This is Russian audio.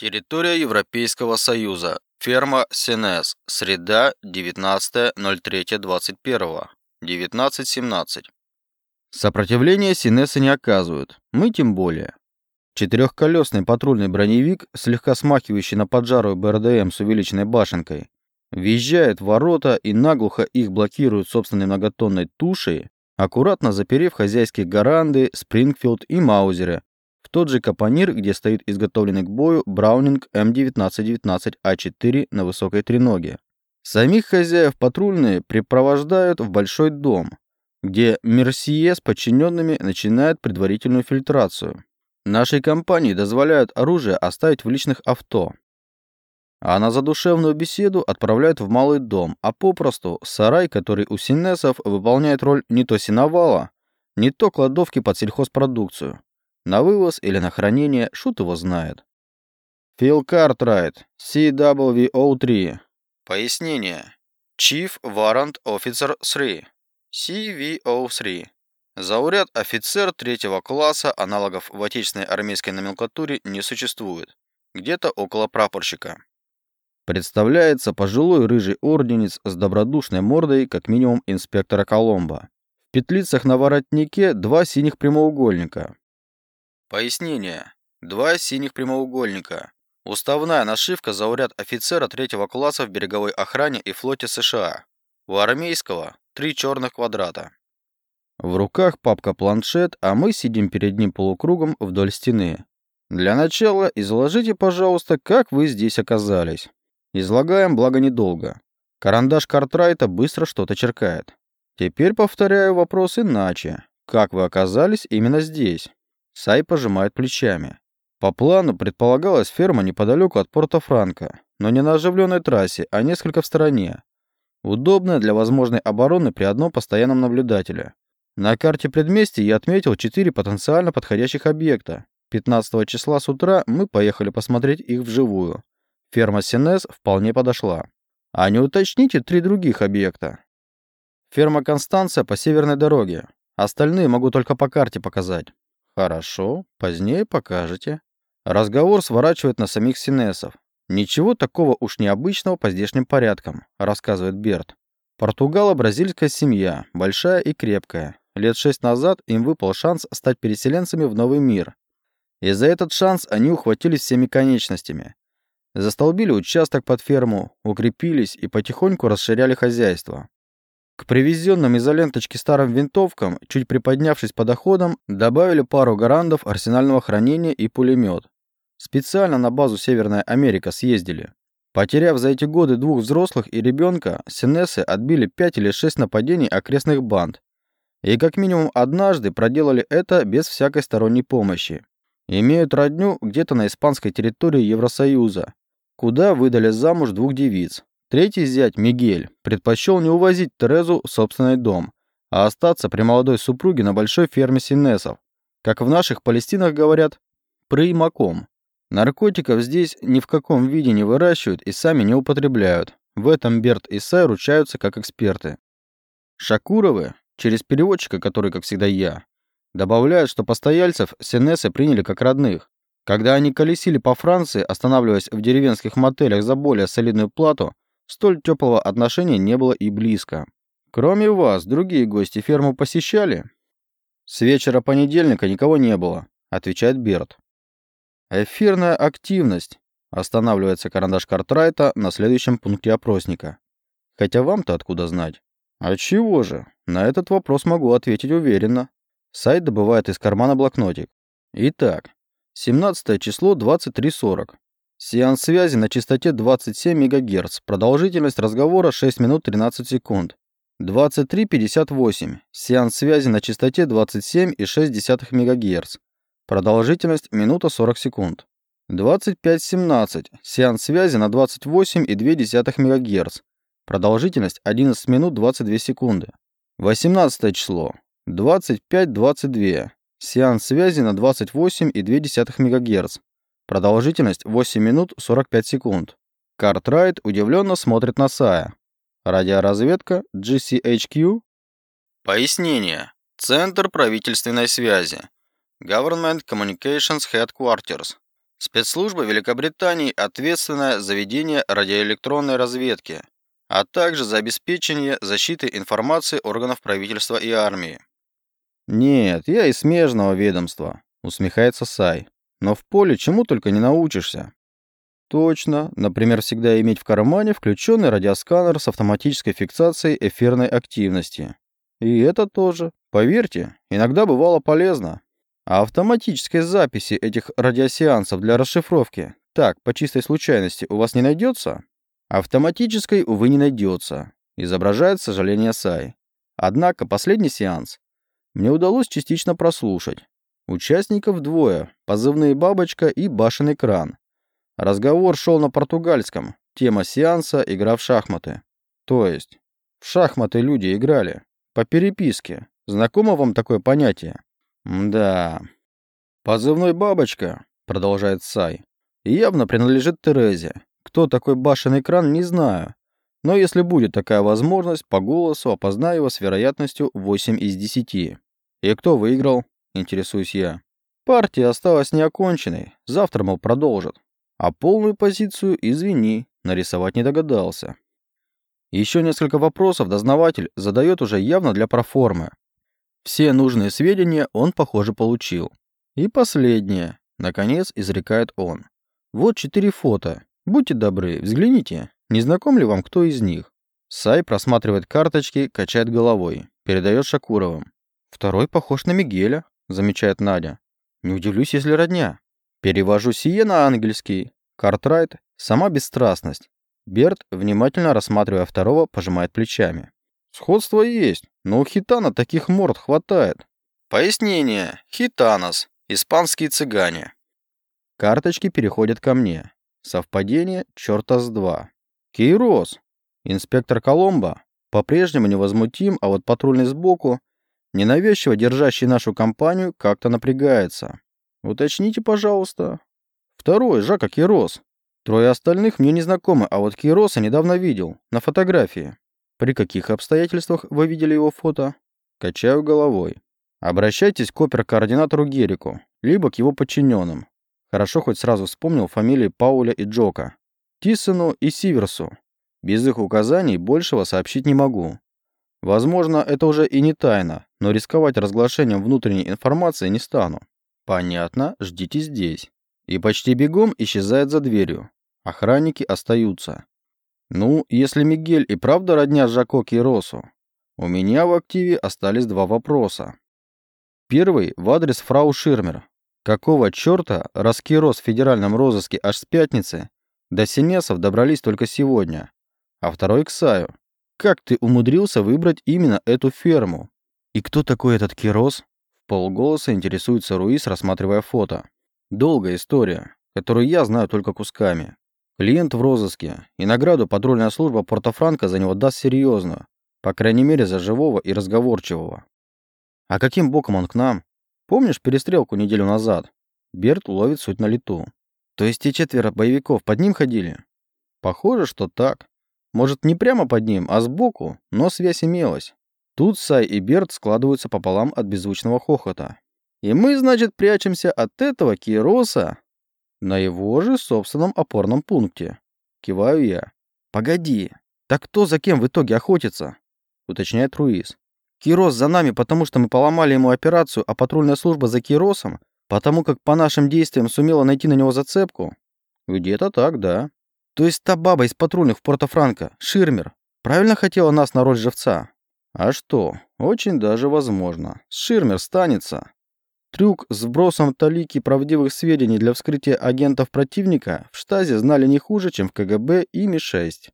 Территория Европейского Союза. Ферма Сенес. Среда, 19.03.21. 19.17. Сопротивления Синесы не оказывают. Мы тем более. Четырехколесный патрульный броневик, слегка смахивающий на поджарую БРДМ с увеличенной башенкой, въезжает в ворота и наглухо их блокирует собственной многотонной тушей, аккуратно заперев хозяйские гаранды, Спрингфилд и Маузеры, тот же капонир, где стоит изготовленный к бою Браунинг М1919А4 на высокой треноге. Самих хозяев патрульные припровождают в большой дом, где Мерсье с подчиненными начинает предварительную фильтрацию. Нашей компании дозволяют оружие оставить в личных авто, а на задушевную беседу отправляют в малый дом, а попросту сарай, который у синесов выполняет роль не то сеновала, не то кладовки под сельхозпродукцию. На вывоз или на хранение, шут его знает. Фил Картрайт, CWO3. Пояснение. Chief Warrant Officer 3. CVO3. Зауряд офицер третьего класса, аналогов в отечественной армейской номенклатуре не существует. Где-то около прапорщика. Представляется пожилой рыжий орденец с добродушной мордой, как минимум инспектора Коломбо. В петлицах на воротнике два синих прямоугольника. Пояснение. Два синих прямоугольника. Уставная нашивка зауряд офицера третьего класса в береговой охране и флоте США. У армейского три черных квадрата. В руках папка-планшет, а мы сидим перед ним полукругом вдоль стены. Для начала изложите, пожалуйста, как вы здесь оказались. Излагаем, благо недолго. Карандаш Картрайта быстро что-то черкает. Теперь повторяю вопрос иначе. Как вы оказались именно здесь? Сай пожимает плечами. По плану предполагалась ферма неподалеку от порта Франко, но не на оживленной трассе, а несколько в стороне. Удобная для возможной обороны при одном постоянном наблюдателе. На карте предместья я отметил четыре потенциально подходящих объекта. 15 числа с утра мы поехали посмотреть их вживую. Ферма Синес вполне подошла. А не уточните три других объекта. Ферма Констанция по северной дороге. Остальные могу только по карте показать. Хорошо, позднее покажете. Разговор сворачивает на самих Синесов. Ничего такого уж необычного по здешним порядкам, рассказывает Берт. Португало-бразильская семья, большая и крепкая. Лет шесть назад им выпал шанс стать переселенцами в новый мир. И за этот шанс они ухватились всеми конечностями. Застолбили участок под ферму, укрепились и потихоньку расширяли хозяйство. К привезенным из-за старым винтовкам, чуть приподнявшись по доходам, добавили пару гарандов арсенального хранения и пулемет. Специально на базу Северная Америка съездили. Потеряв за эти годы двух взрослых и ребенка, Синесы отбили пять или шесть нападений окрестных банд. И как минимум однажды проделали это без всякой сторонней помощи. Имеют родню где-то на испанской территории Евросоюза, куда выдали замуж двух девиц. Третий зять, Мигель, предпочел не увозить Терезу в собственный дом, а остаться при молодой супруге на большой ферме синесов. Как в наших Палестинах говорят, прыймаком. Наркотиков здесь ни в каком виде не выращивают и сами не употребляют. В этом Берт и Сай ручаются как эксперты. Шакуровы, через переводчика, который, как всегда, я, добавляют, что постояльцев Синесы приняли как родных, когда они колесили по Франции, останавливаясь в деревенских мотелях за более солидную плату, столь теплого отношения не было и близко. Кроме вас, другие гости ферму посещали? С вечера понедельника никого не было, отвечает Берт. Эфирная активность. Останавливается карандаш Картрайта на следующем пункте опросника. Хотя вам-то откуда знать? А чего же? На этот вопрос могу ответить уверенно. Сайт добывает из кармана блокнотик. Итак, 17 число 23.40. Сеанс связи на частоте 27 МГц. Продолжительность разговора 6 минут 13 секунд. 23.58. Сеанс связи на частоте 27,6 МГц. Продолжительность минута 40 секунд. 25.17. Сеанс связи на 28,2 МГц. Продолжительность 11 минут 22 секунды. 18 число. 25.22. Сеанс связи на 28,2 МГц. Продолжительность 8 минут 45 секунд. Картрайт удивленно смотрит на Сая. Радиоразведка GCHQ. Пояснение. Центр правительственной связи. Government Communications Headquarters. Спецслужба Великобритании ответственная за ведение радиоэлектронной разведки, а также за обеспечение защиты информации органов правительства и армии. Нет, я из смежного ведомства, усмехается Сай. Но в поле чему только не научишься. Точно. Например, всегда иметь в кармане включенный радиосканер с автоматической фиксацией эфирной активности. И это тоже. Поверьте, иногда бывало полезно. А автоматической записи этих радиосеансов для расшифровки, так, по чистой случайности, у вас не найдется? Автоматической, увы, не найдется. Изображает сожаление Сай. Однако последний сеанс мне удалось частично прослушать. Участников двое, позывные «Бабочка» и «Башенный кран». Разговор шел на португальском. Тема сеанса – игра в шахматы. То есть, в шахматы люди играли. По переписке. Знакомо вам такое понятие? Да. Позывной «Бабочка», продолжает Сай, явно принадлежит Терезе. Кто такой башенный кран, не знаю. Но если будет такая возможность, по голосу опознаю его с вероятностью 8 из 10. И кто выиграл? Интересуюсь я. Партия осталась неоконченной. Завтра, мол, продолжат. А полную позицию, извини, нарисовать не догадался. Еще несколько вопросов дознаватель задает уже явно для проформы. Все нужные сведения он, похоже, получил. И последнее, наконец, изрекает он. Вот четыре фото. Будьте добры, взгляните, не знаком ли вам кто из них? Сай просматривает карточки, качает головой, передает Шакуровым. Второй похож на Мигеля, замечает Надя. Не удивлюсь, если родня. Перевожу сие на ангельский. Картрайт – сама бесстрастность. Берт, внимательно рассматривая второго, пожимает плечами. Сходство есть, но у хитана таких морд хватает. Пояснение. Хитанос. Испанские цыгане. Карточки переходят ко мне. Совпадение черта с два. Кейрос. Инспектор Коломбо по-прежнему невозмутим, а вот патрульный сбоку, ненавязчиво держащий нашу компанию, как-то напрягается. Уточните, пожалуйста. Второй, Жака Кирос. Трое остальных мне не знакомы, а вот Кироса недавно видел, на фотографии. При каких обстоятельствах вы видели его фото? Качаю головой. Обращайтесь к опер-координатору Герику, либо к его подчиненным. Хорошо хоть сразу вспомнил фамилии Пауля и Джока. Тиссену и Сиверсу. Без их указаний большего сообщить не могу. Возможно, это уже и не тайна, но рисковать разглашением внутренней информации не стану. Понятно, ждите здесь. И почти бегом исчезает за дверью. Охранники остаются. Ну, если Мигель и правда родня Жако Киросу, у меня в активе остались два вопроса. Первый в адрес фрау Ширмер. Какого черта, раз Кирос в федеральном розыске аж с пятницы, до Синесов добрались только сегодня? А второй к Саю. Как ты умудрился выбрать именно эту ферму? И кто такой этот Кирос? полголоса интересуется Руис, рассматривая фото. Долгая история, которую я знаю только кусками. Клиент в розыске, и награду патрульная служба Порто-Франко за него даст серьезную, по крайней мере за живого и разговорчивого. А каким боком он к нам? Помнишь перестрелку неделю назад? Берт ловит суть на лету. То есть те четверо боевиков под ним ходили? Похоже, что так. Может, не прямо под ним, а сбоку, но связь имелась. Тут Сай и Берт складываются пополам от беззвучного хохота. И мы, значит, прячемся от этого Кироса на его же собственном опорном пункте. Киваю я. Погоди, так кто за кем в итоге охотится? Уточняет Руис. Кирос за нами, потому что мы поломали ему операцию, а патрульная служба за Киросом, потому как по нашим действиям сумела найти на него зацепку? Где-то так, да. То есть та баба из патрульных в Порто-Франко, Ширмер, правильно хотела нас на роль живца? А что, очень даже возможно. Ширмер станется. Трюк с вбросом талики правдивых сведений для вскрытия агентов противника в штазе знали не хуже, чем в КГБ и Ми-6.